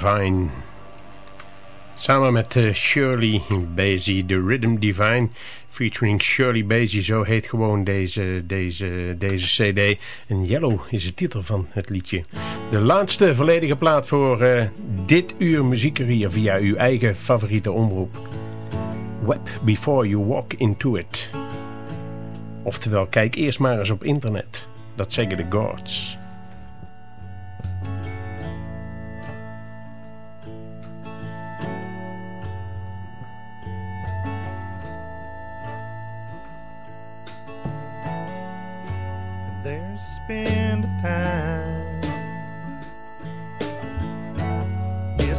Divine. Samen met uh, Shirley Basie, The Rhythm Divine, featuring Shirley Basie, zo heet gewoon deze, deze, deze cd. En Yellow is de titel van het liedje. De laatste volledige plaat voor uh, dit uur muziekerier via uw eigen favoriete omroep. Web Before You Walk Into It. Oftewel, kijk eerst maar eens op internet. Dat zeggen de gods.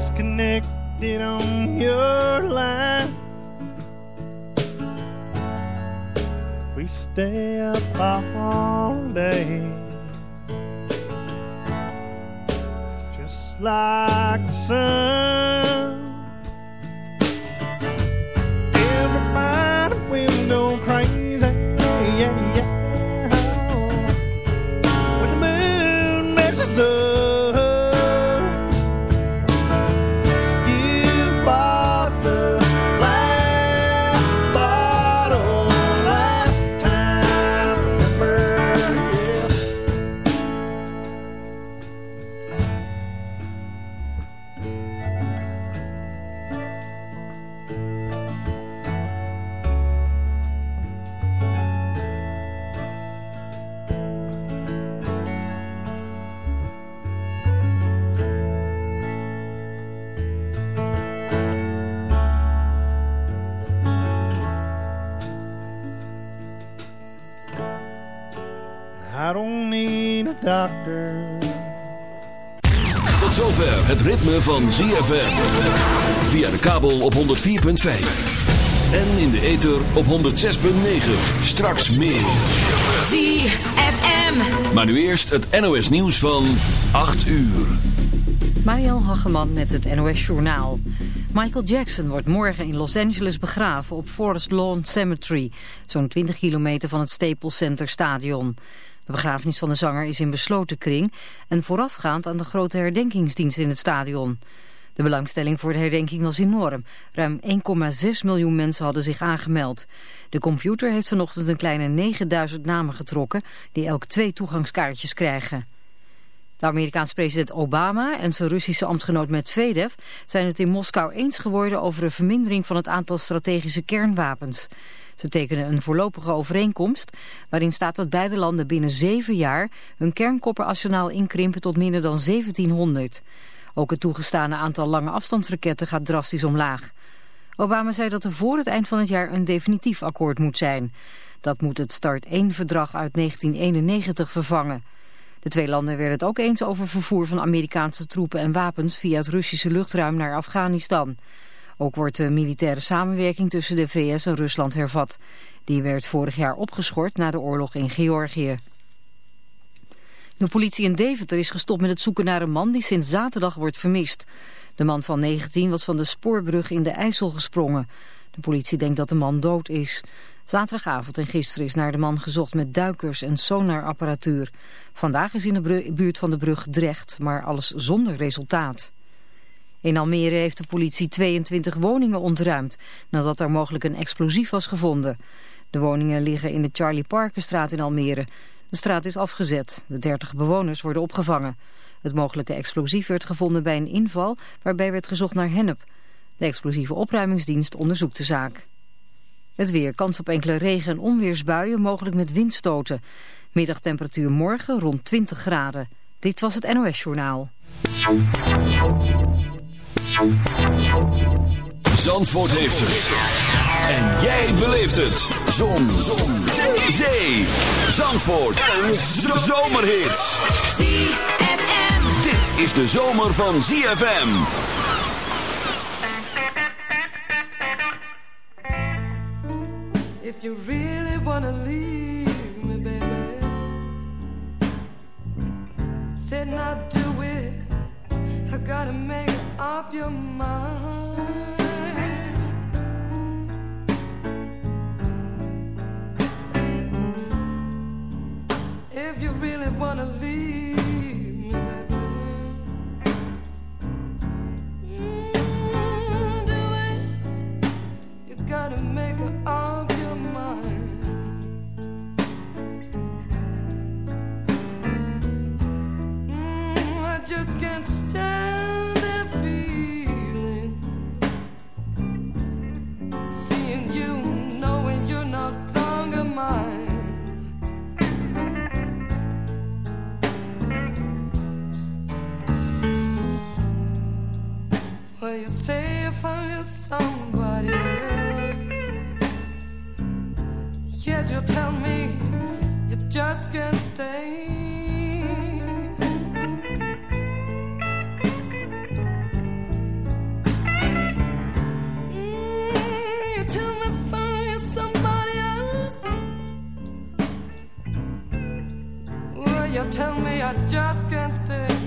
Disconnected on your line. We stay up all day, just like the sun. Tot zover het ritme van ZFM. Via de kabel op 104.5. En in de ether op 106.9. Straks meer. ZFM. Maar nu eerst het NOS nieuws van 8 uur. Mariel Hageman met het NOS Journaal. Michael Jackson wordt morgen in Los Angeles begraven op Forest Lawn Cemetery. Zo'n 20 kilometer van het Staples Center Stadion. De begrafenis van de zanger is in besloten kring en voorafgaand aan de grote herdenkingsdienst in het stadion. De belangstelling voor de herdenking was enorm. Ruim 1,6 miljoen mensen hadden zich aangemeld. De computer heeft vanochtend een kleine 9000 namen getrokken die elk twee toegangskaartjes krijgen. De Amerikaanse president Obama en zijn Russische ambtgenoot Medvedev zijn het in Moskou eens geworden over een vermindering van het aantal strategische kernwapens. Ze tekenen een voorlopige overeenkomst waarin staat dat beide landen binnen zeven jaar hun kernkopperarsenaal inkrimpen tot minder dan 1700. Ook het toegestane aantal lange afstandsraketten gaat drastisch omlaag. Obama zei dat er voor het eind van het jaar een definitief akkoord moet zijn. Dat moet het Start 1-verdrag uit 1991 vervangen. De twee landen werden het ook eens over vervoer van Amerikaanse troepen en wapens via het Russische luchtruim naar Afghanistan. Ook wordt de militaire samenwerking tussen de VS en Rusland hervat. Die werd vorig jaar opgeschort na de oorlog in Georgië. De politie in Deventer is gestopt met het zoeken naar een man die sinds zaterdag wordt vermist. De man van 19 was van de spoorbrug in de IJssel gesprongen. De politie denkt dat de man dood is. Zaterdagavond en gisteren is naar de man gezocht met duikers en sonarapparatuur. Vandaag is in de buurt van de brug Drecht, maar alles zonder resultaat. In Almere heeft de politie 22 woningen ontruimd nadat er mogelijk een explosief was gevonden. De woningen liggen in de Charlie Parkerstraat in Almere. De straat is afgezet. De 30 bewoners worden opgevangen. Het mogelijke explosief werd gevonden bij een inval waarbij werd gezocht naar hennep. De explosieve opruimingsdienst onderzoekt de zaak. Het weer, kans op enkele regen- en onweersbuien, mogelijk met windstoten. Middagtemperatuur morgen rond 20 graden. Dit was het NOS Journaal. Zandvoort heeft het. En jij beleeft het. Zon. Zon. Zee. Zee. Zandvoort. Een zomerhit. ZFM. Dit is de zomer van ZFM. If you really wanna leave me, baby, said not do gotta make up your mind. If you really wanna leave if I'm somebody else. Yes, you'll tell me you just can't stay. Mm, you tell me somebody else. Well, you tell me I just can't stay.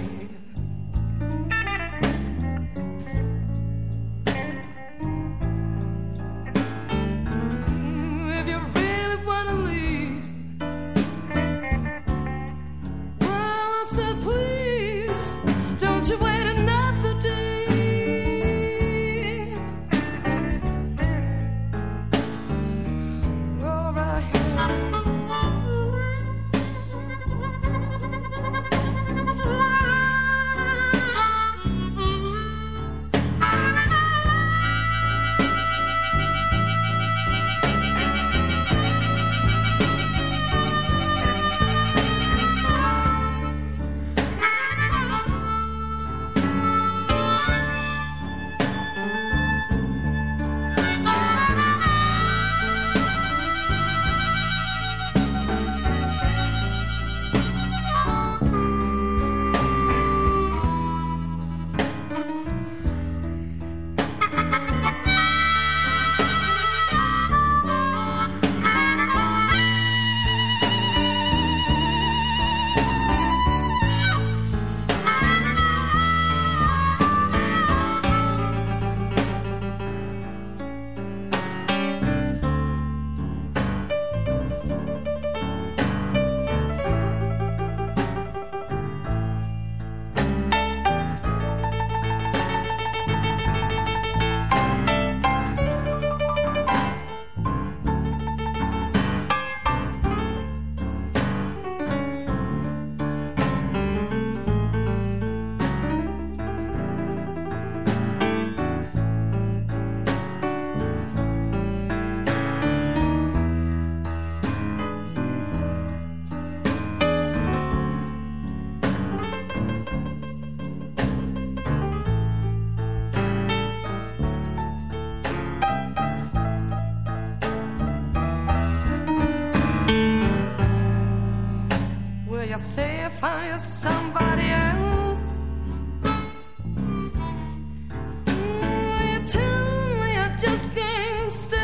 wasted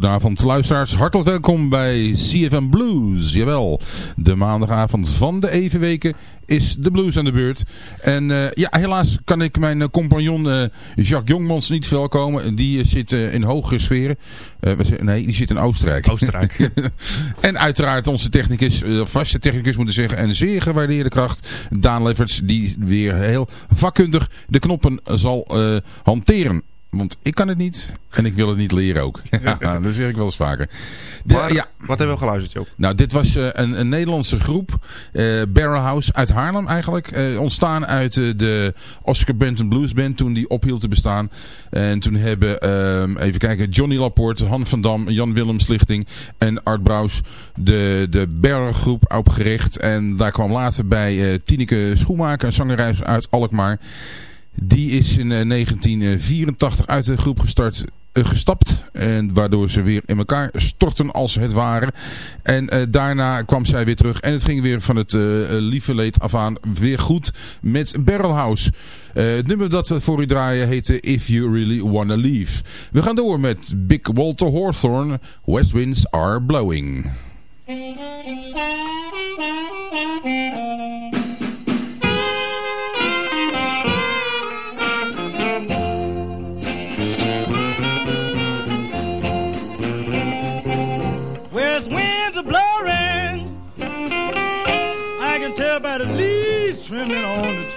Goedenavond luisteraars, hartelijk welkom bij CFM Blues. Jawel, de maandagavond van de evenweken is de blues aan de beurt. En uh, ja, helaas kan ik mijn uh, compagnon uh, Jacques Jongmans niet welkomen. Die zit in hoge sferen. nee, die zit in Oostenrijk. Oostenrijk. en uiteraard onze technicus, vaste technicus moeten zeggen, en zeer gewaardeerde kracht, Daan Lefferts, die weer heel vakkundig de knoppen zal hanteren. Want ik kan het niet en ik wil het niet leren ook. dat zeg ik wel eens vaker. De, ja. Wat hebben we geluisterd, Joop? Nou, dit was uh, een, een, Nederlandse groep. Uh, Barrel House uit Haarlem eigenlijk. Uh, ontstaan uit de Oscar Benton Blues Band toen die ophield te bestaan. En toen hebben, ehm, even kijken, Johnny Laporte, Han van Dam, Jan Willem Slichting en Art Braus de, de Barrel groep opgericht. En daar kwam later bij Tineke Schoenmaker, een zangeres uit Alkmaar. Die is in 1984 uit de groep gestart, uh, gestapt. En waardoor ze weer in elkaar stortten als het ware. En uh, daarna kwam zij weer terug. En het ging weer van het uh, lieve leed af aan weer goed met Barrelhouse. het nummer dat we voor u draaien heette If You Really Wanna Leave. We gaan door met Big Walter Hawthorne. West Winds Are Blowing. living on the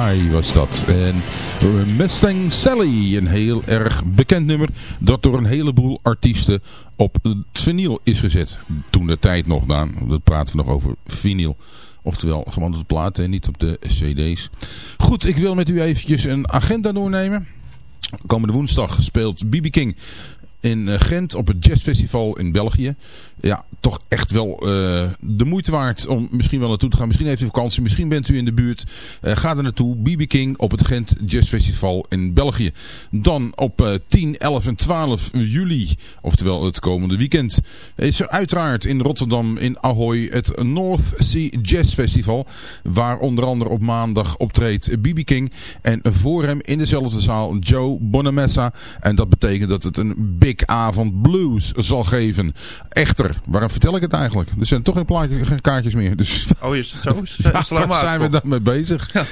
Guy was dat. En eh, Mustang Sally, een heel erg bekend nummer dat door een heleboel artiesten op het vinyl is gezet. Toen de tijd nog, Daan. Dat praten we nog over vinyl. Oftewel, gewoon op de platen en niet op de cd's. Goed, ik wil met u eventjes een agenda doornemen. Komende woensdag speelt BB King in eh, Gent op het jazzfestival in België. Ja, toch echt wel uh, de moeite waard om misschien wel naartoe te gaan. Misschien heeft u vakantie, misschien bent u in de buurt. Uh, ga er naartoe. BB King op het Gent Jazz Festival in België. Dan op uh, 10, 11 en 12 juli, oftewel het komende weekend, is er uiteraard in Rotterdam in Ahoy het North Sea Jazz Festival. Waar onder andere op maandag optreedt BB King. En voor hem in dezelfde zaal Joe Bonamessa. En dat betekent dat het een big avond blues zal geven. Echter, waarom vertel ik het eigenlijk? Er zijn toch geen, plaatjes, geen kaartjes meer. Dus oh, is het zo? Ja, waar zijn we dan mee bezig? Ja.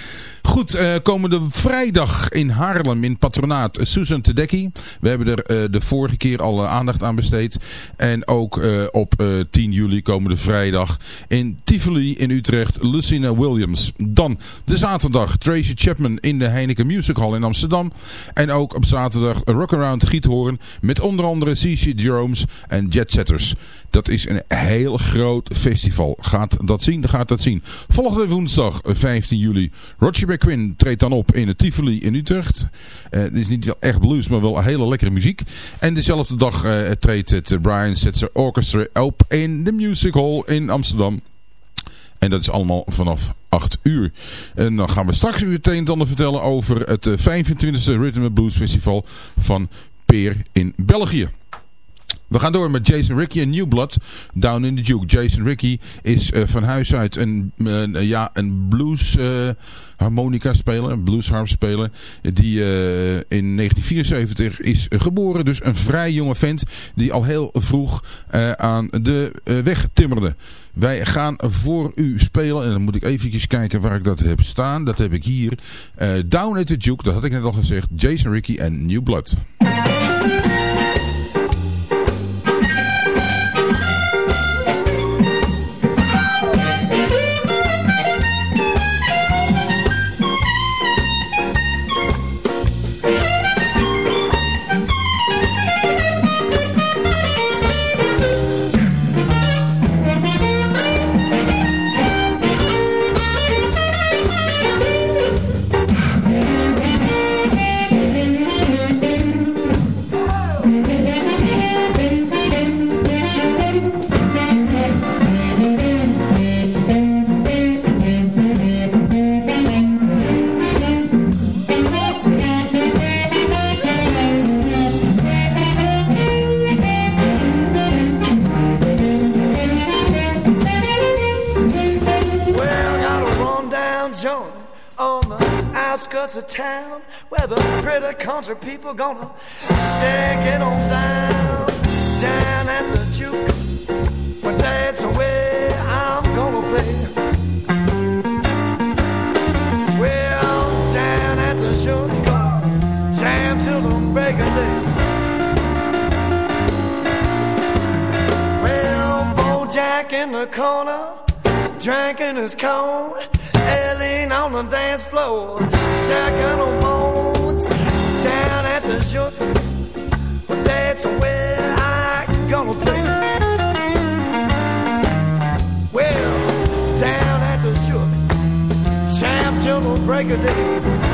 Goed, uh, komende vrijdag in Haarlem in patronaat Susan Tedecki. We hebben er uh, de vorige keer al uh, aandacht aan besteed. En ook op 10 juli komende vrijdag in Tivoli in Utrecht Lucina Williams. Dan de zaterdag Tracy Chapman in de Heineken Music Hall in Amsterdam. En ook op zaterdag Rock Around Giethoorn met onder andere CC Jerome's en Jet Setters. Dat is een heel groot festival. Gaat dat zien? Gaat dat zien. Volgende woensdag 15 juli. Roger McQueen treedt dan op in het Tivoli in Utrecht. Uh, het is niet wel echt blues, maar wel hele lekkere muziek. En dezelfde dag uh, treedt het Brian Setzer Orchestra op in de Music Hall in Amsterdam. En dat is allemaal vanaf 8 uur. En dan gaan we straks u het vertellen over het 25e Rhythm Blues Festival van Peer in België. We gaan door met Jason Ricky en New Blood, Down in the Duke. Jason Ricky is uh, van huis uit een, uh, ja, een blues uh, harmonica speler, een bluesharp speler, die in 1974 is geboren. Dus een vrij jonge vent die al heel vroeg aan de weg timmerde. Wij gaan voor u spelen en dan moet ik eventjes kijken waar ik dat heb staan. Dat heb ik hier. Down at the Duke, dat had ik net al gezegd. Jason Ricky en New Blood. Of town where the pretty country people gonna shake it on down, down at the juke. When that's the way I'm gonna play. Well, down at the juke, jam till the break of day. Well, Bojack in the corner, drinking his cone. On the dance floor, second on bones, down at the shook. But that's where I gonna play. Well, down at the shook, champ till the break of day.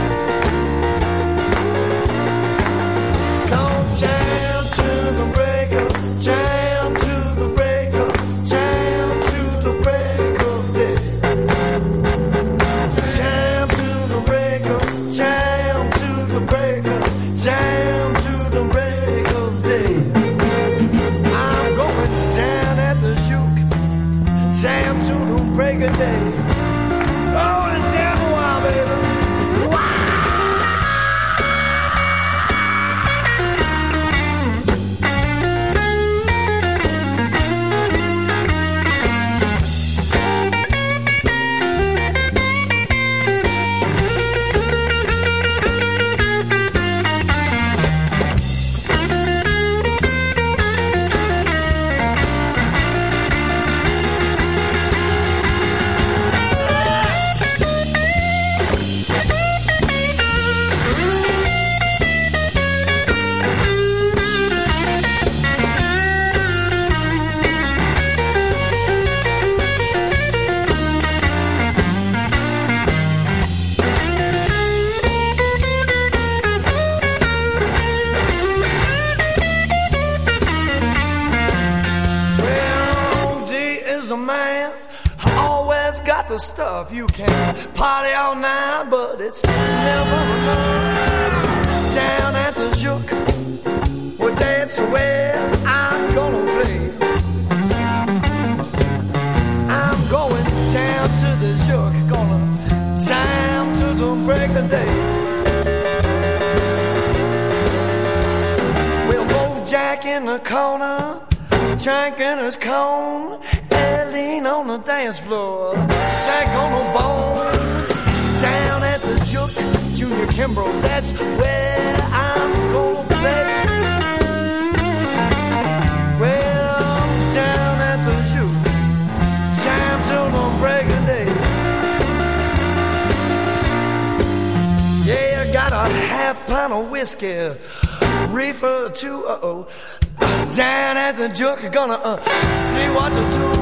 Junk, gonna uh, see what to do.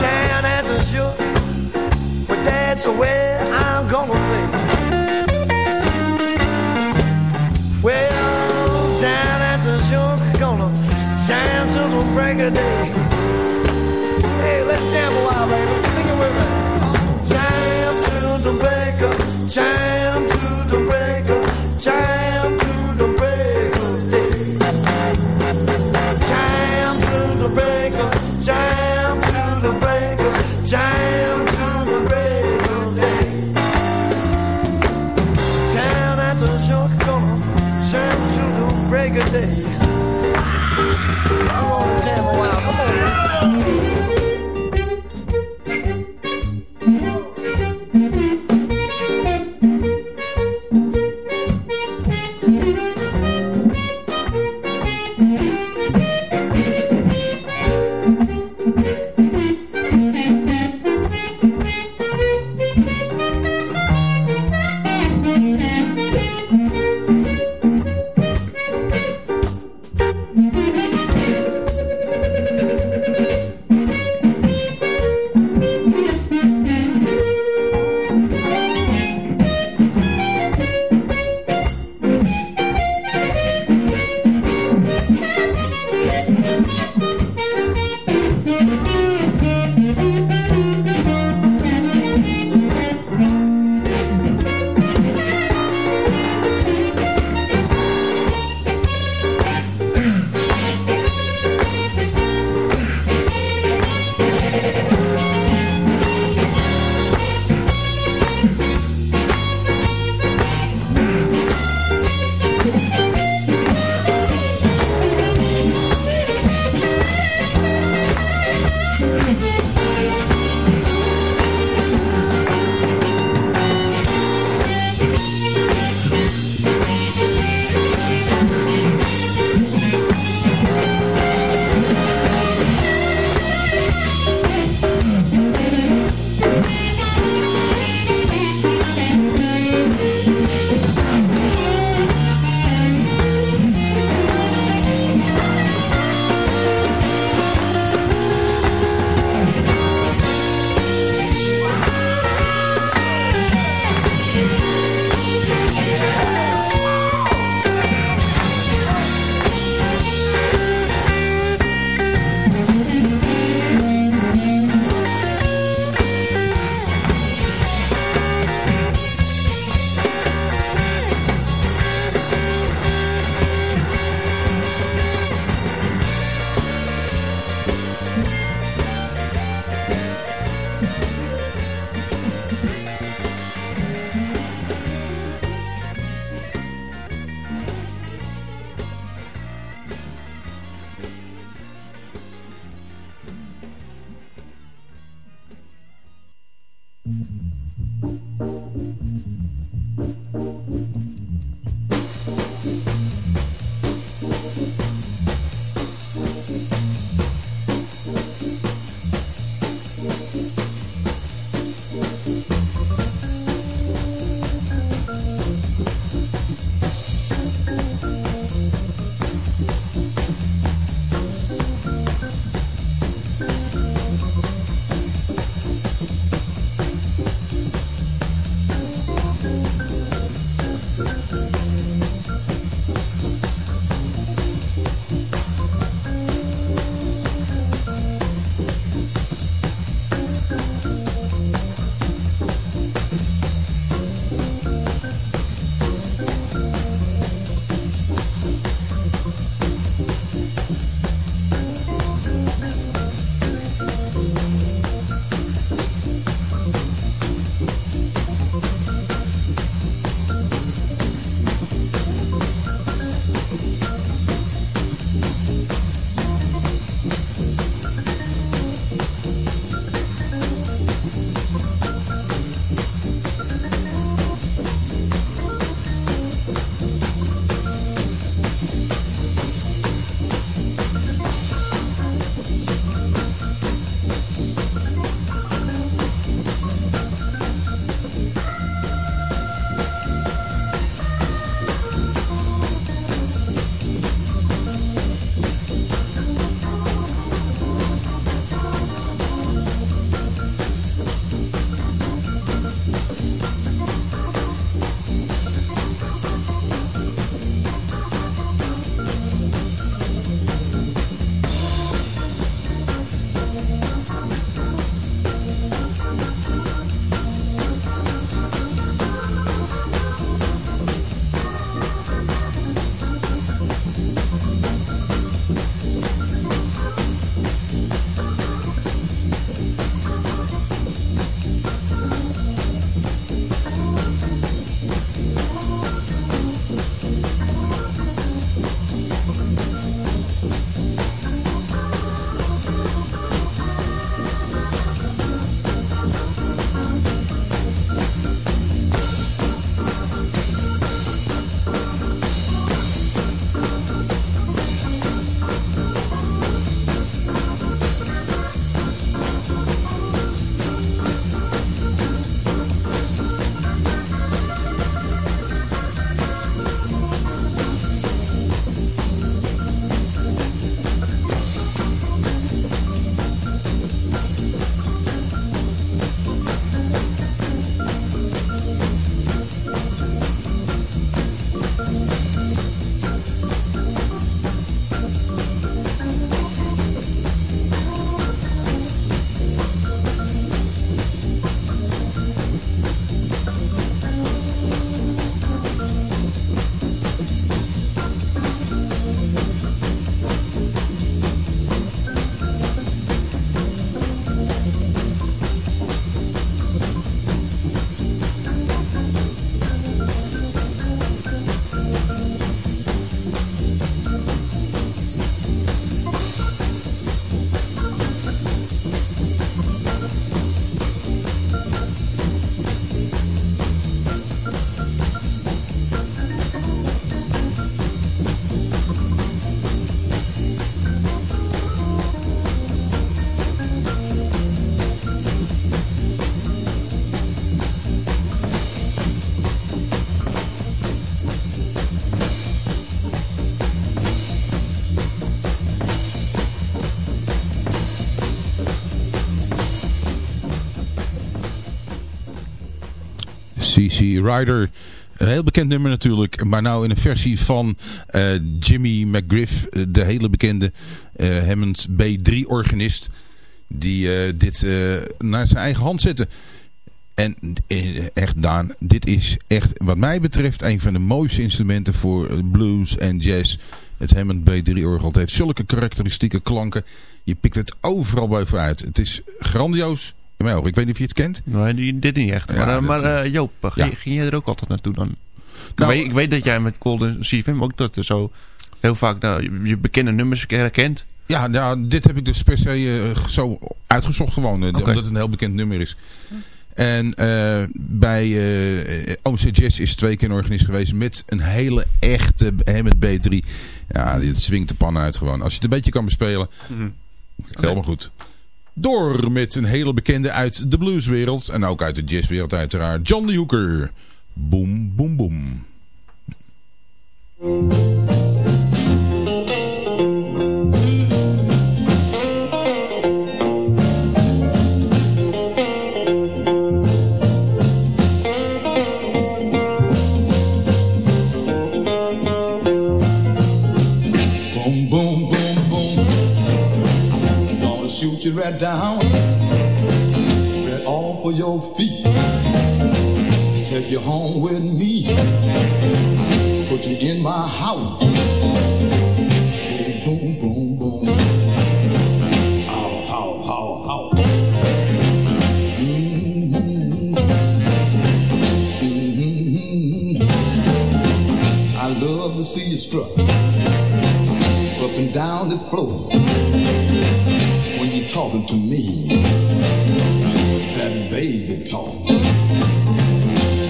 Down at the junk, well, that's where I'm gonna play. Well, down at the junk, gonna jam till the break of day. Hey, let's jam a while, baby. Sing it with me. Jam to the break of, jam CC Rider. Een heel bekend nummer natuurlijk, maar nou in een versie van uh, Jimmy McGriff, de hele bekende uh, Hammond B3-organist, die dit naar zijn eigen hand zette. En echt Daan, dit is echt wat mij betreft een van de mooiste instrumenten voor blues en jazz. Het Hammond B3-orgel. Het heeft zulke karakteristieke klanken. Je pikt het overal bovenuit. Het is grandioos. Ik weet niet of je het kent. Nee, dit niet echt. Maar, ja, maar uh, Joop, ja. ging, ging jij er ook altijd naartoe dan? Nou, ik, weet, ik, weet, dat jij met Golden CFM ook dat er zo heel vaak nou, je bekende nummers herkent. Ja, nou, dit heb ik dus per se uh, zo uitgezocht gewoon. Okay. Omdat het een heel bekend nummer is. En uh, bij uh, OC Jazz is twee keer een organist geweest met een hele echte Hammond B3. Ja, dit swingt de pan uit gewoon. Als je het een beetje kan bespelen, mm helemaal goed. Door met een hele bekende uit de blueswereld en ook uit de jazzwereld uiteraard. John Lee Hooker. Boom, boom, boom. Shoot you right down, right off of your feet. Take you home with me, put you in my house. Boom, boom, boom, boom. How, how, how, how. Mm-hmm. Mm-hmm. I love to see you strut up and down the floor talking to me. That baby talk.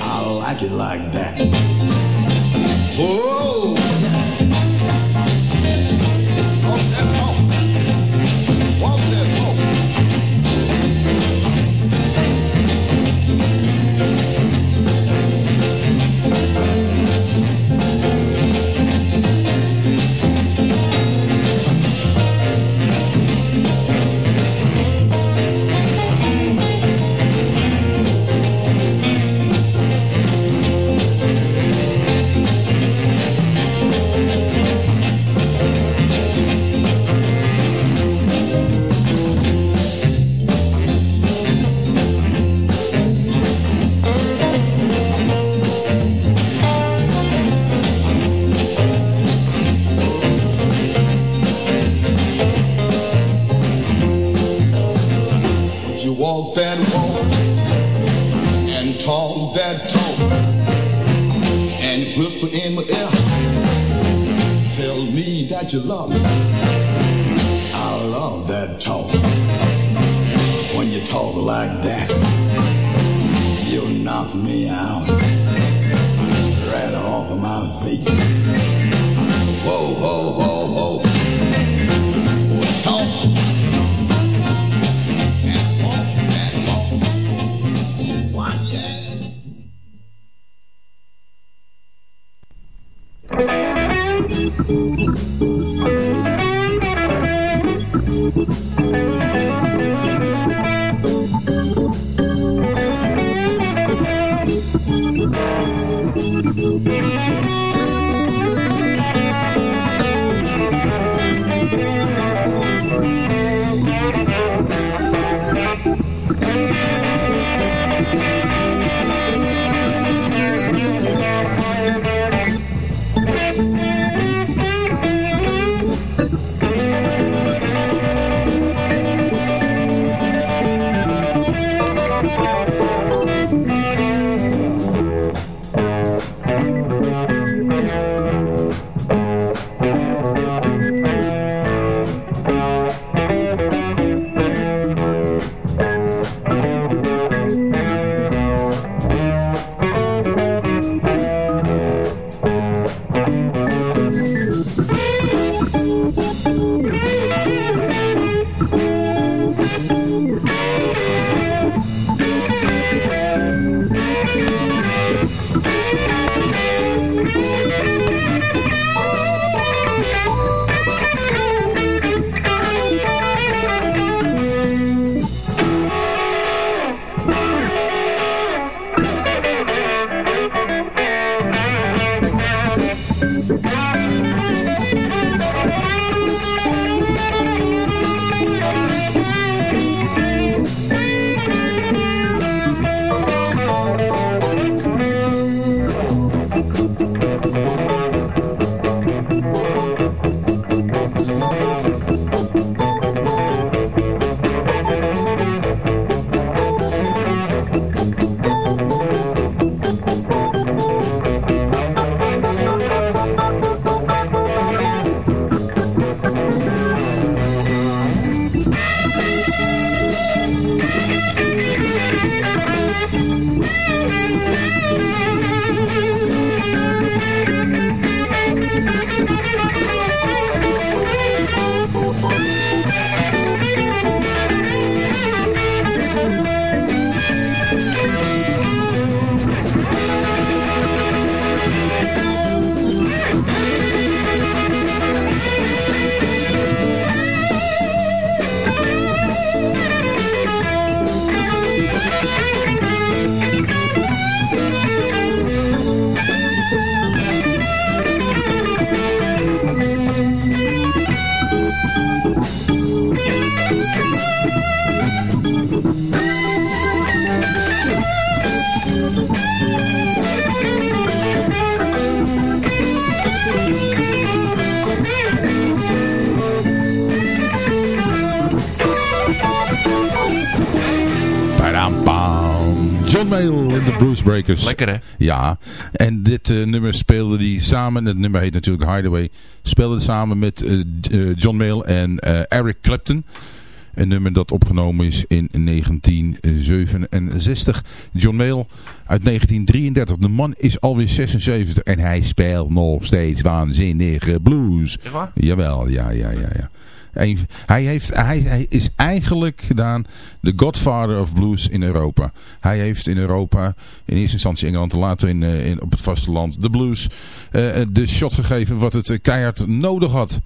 I like it like that. Oh! Lekker hè? Ja, en dit uh, nummer speelde hij samen, het nummer heet natuurlijk Hideaway, speelde samen met uh, John Mayall en Eric Clapton. Een nummer dat opgenomen is in 1967. John Mayall uit 1933. De man is alweer 76 en hij speelt nog steeds waanzinnige blues. Ja? Jawel, ja, ja, ja, ja. Hij, heeft, hij, is eigenlijk gedaan de godfather of blues in Europa. Hij heeft in Europa, in eerste instantie Engeland en later in, in, op het vasteland, de blues uh, de shot gegeven wat het keihard nodig had.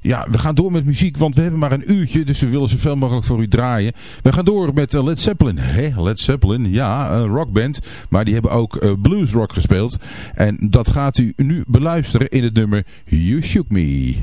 Ja, we gaan door met muziek, want we hebben maar een uurtje, dus we willen zoveel mogelijk voor u draaien. We gaan door met Led Zeppelin. Hé, Led Zeppelin, ja, een rockband, maar die hebben ook bluesrock gespeeld. En dat gaat u nu beluisteren in het nummer You Shook Me.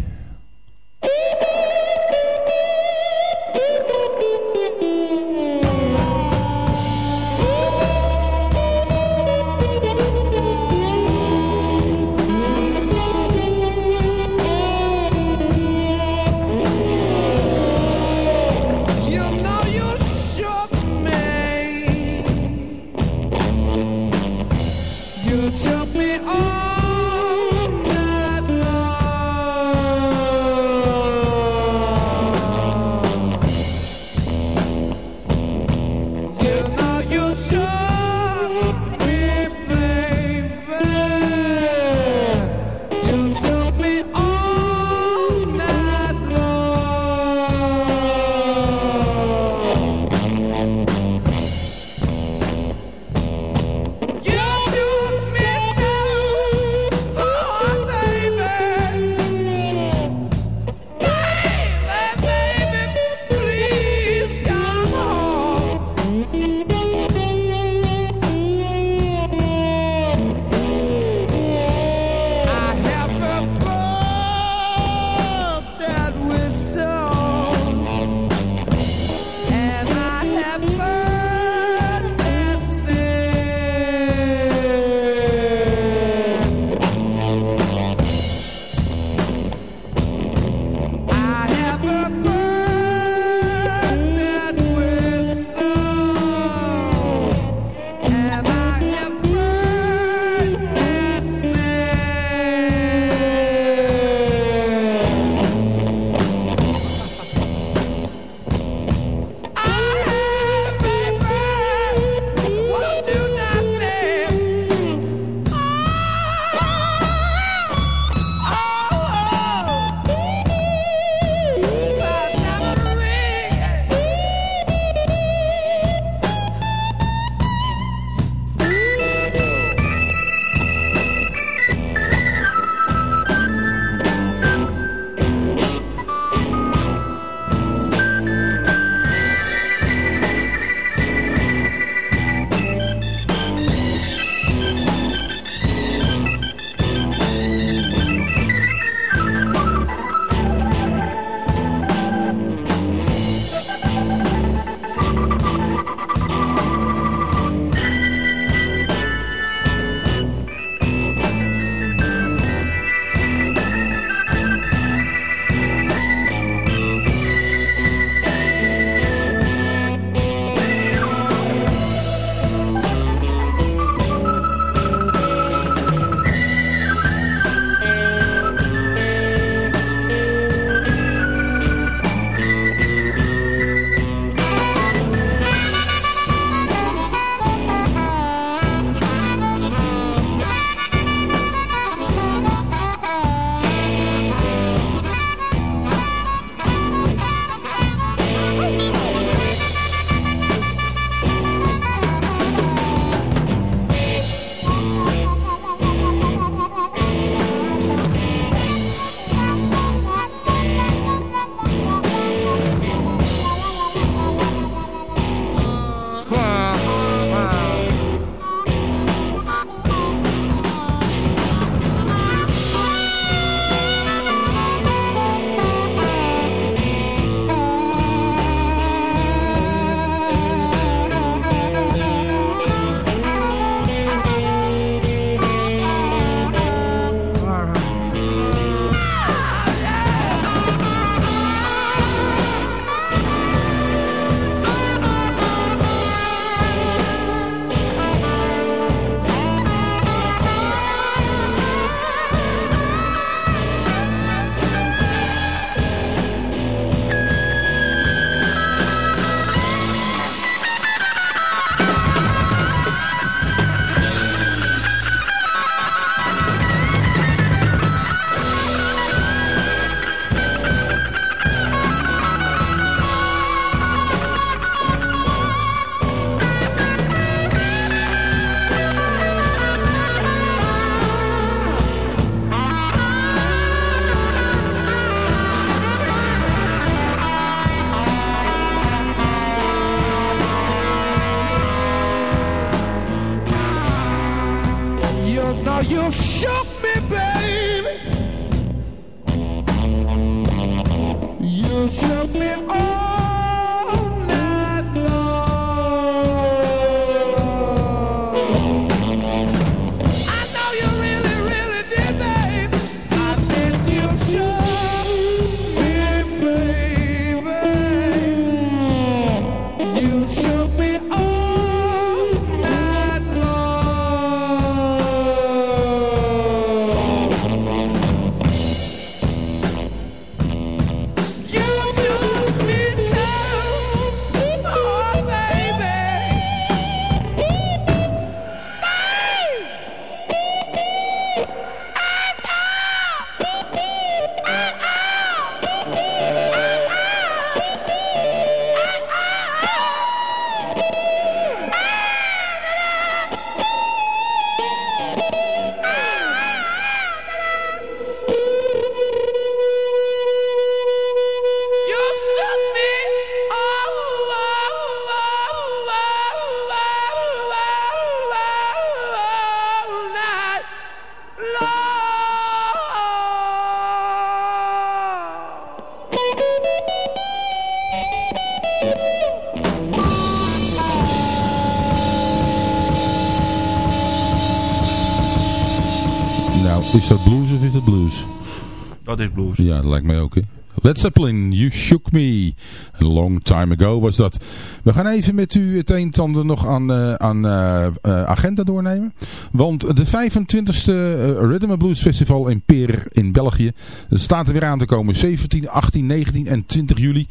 Blues. Ja, dat lijkt mij ook. Hè. Led Zeppelin, You Shook Me. A long time ago was dat. We gaan even met u het een en ander nog aan, eh, aan eh, eh, agenda doornemen. Want de 25e eh, Rhythm and Blues Festival in Peer in België staat er weer aan te komen. 17, 18, 19 en 20 juli.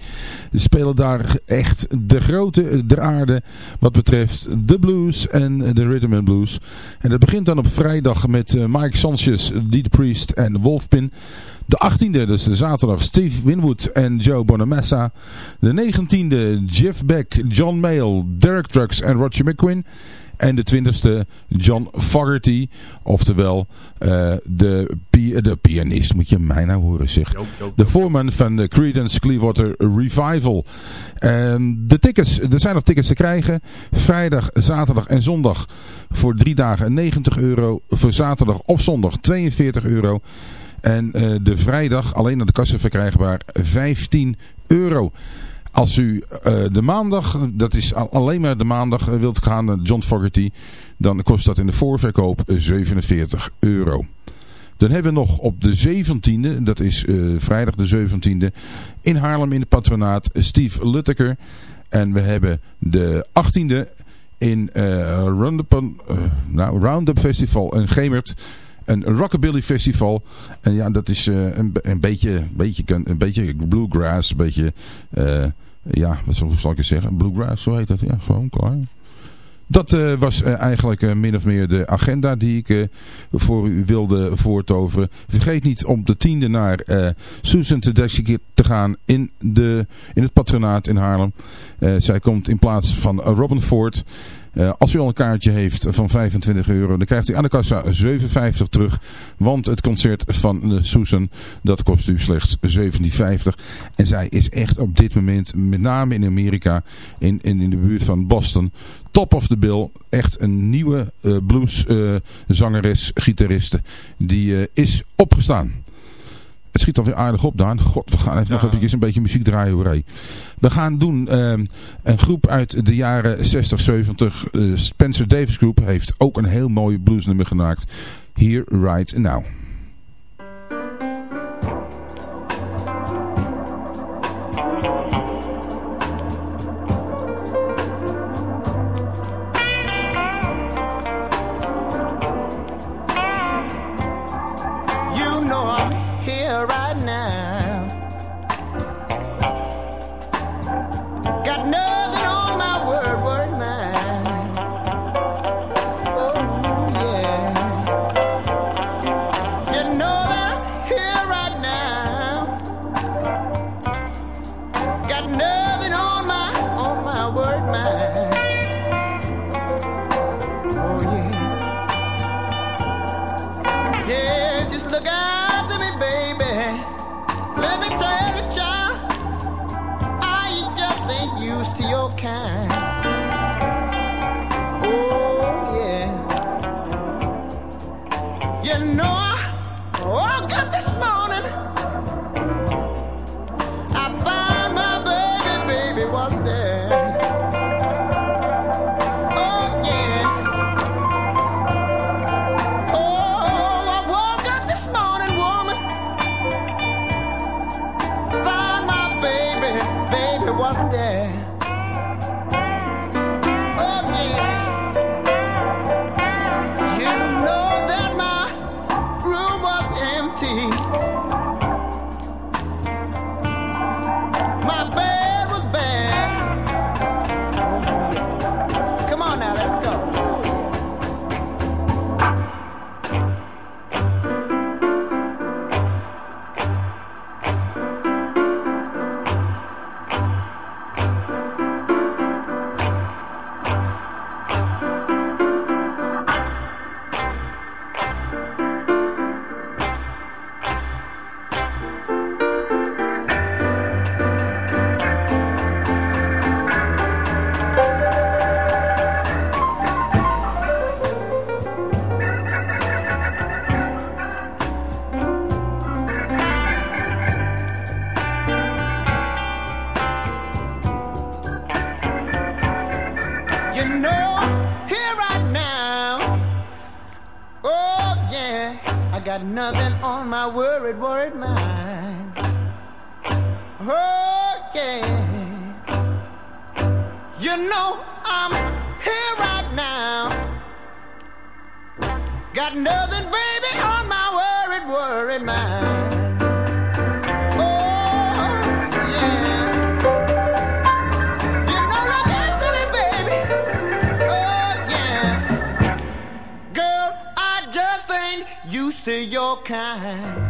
Spelen daar echt de grote der aarde wat betreft de blues en de Rhythm and Blues. En dat begint dan op vrijdag met Mike Sanchez, the Priest en Wolfpin. De 18e, dus de zaterdag, Steve Winwood en Joe Bonamassa. De 19e, Jeff Beck, John Mayall, Derek Trucks en Roger McQueen. En de 20e, John Fogerty, oftewel eh, de, de pianist, moet je mij nou horen zeg. De voorman van de Creedence Clearwater Revival. Ehm, de tickets, er zijn nog tickets te krijgen. Vrijdag, zaterdag en zondag voor drie dagen 90 euro. Voor zaterdag of zondag 42 euro. En eh, de vrijdag alleen naar de kassen verkrijgbaar 15 euro. Als u eh, de maandag, dat is al- alleen maar de maandag, eh, wilt gaan naar John Fogerty, dan kost dat in de voorverkoop 47 euro. Dan hebben we nog op de 17e, dat is vrijdag de 17e, in Haarlem in het patronaat Steve Lutteker. En we hebben de 18e in Roundup, nou, Roundup Festival in Gemert. Een rockabilly festival. En ja, dat is eh, een, een, beetje, beetje, een beetje bluegrass. Een beetje, eh, ja, wat zal, ik zeggen? Bluegrass, zo heet dat. Ja, gewoon klaar. Dat eh, was eigenlijk min of meer de agenda die ik voor u wilde voortoveren. Vergeet niet om de tiende naar Susan Tedeschi te gaan in, de, in het patronaat in Haarlem. Zij komt in plaats van Robin Ford. Eh, als u al een kaartje heeft van 25 euro, dan krijgt u aan de kassa 7,50 terug. Want het concert van de Susan, dat kost u slechts 17,50. En zij is echt op dit moment, met name in Amerika, in, in, de buurt van Boston, top of the bill. Echt een nieuwe eh, blues eh, zangeres, gitariste, die eh, is opgestaan. Het schiet alweer aardig op, Daan. God, we gaan even nog even een beetje muziek draaien. Hoor. We gaan doen ehm, een groep uit de jaren 60, 70. eh, Spencer Davis Group heeft ook een heel mooi bluesnummer gemaakt. Here, Right Now. Oh yeah. Yeah, just look after me, baby. Let me tell you, child, I just ain't used to your kind. got nothing on my worried, worried mind. Oh, yeah. You know I'm here right now. Got nothing, baby, on my worried, worried mind. your kind.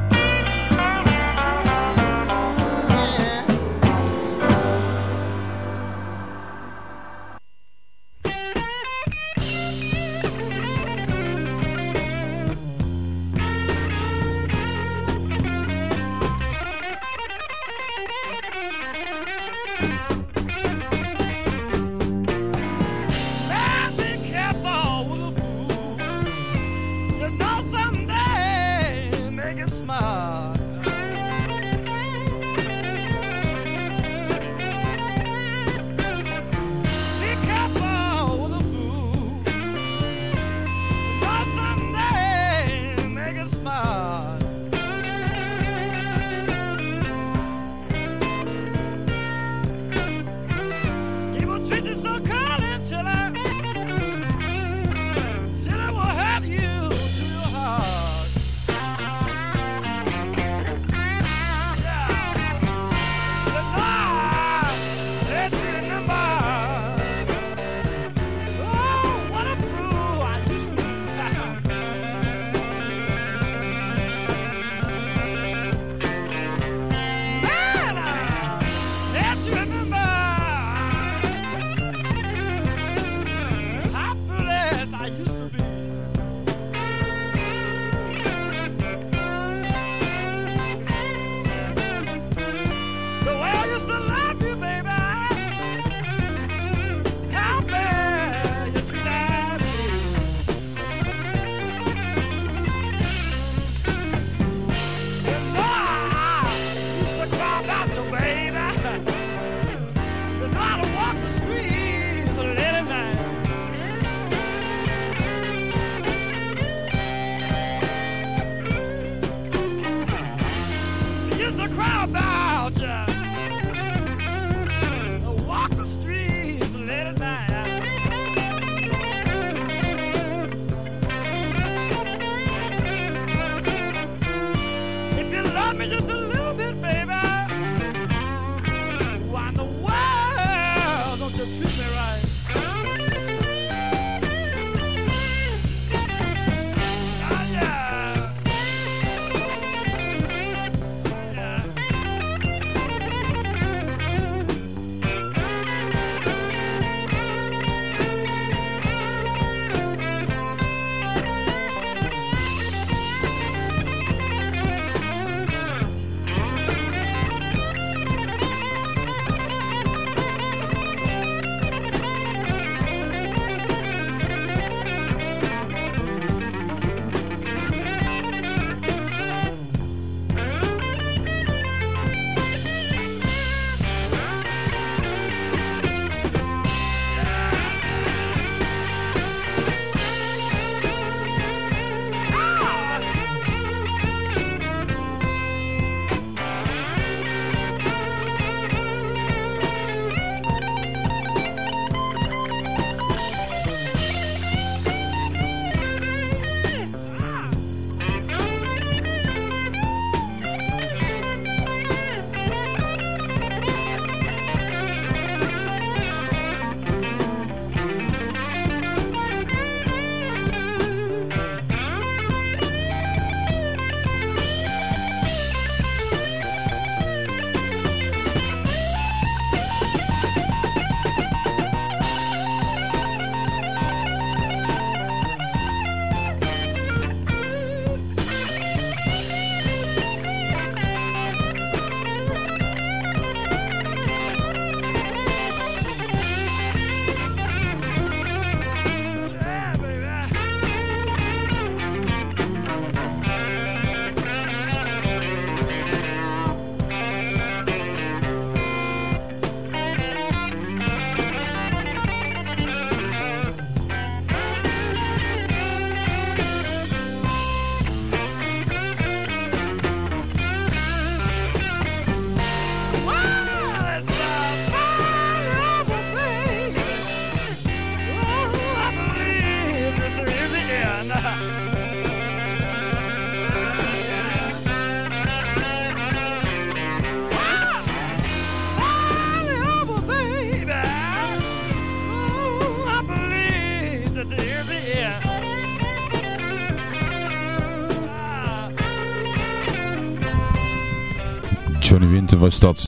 Was dat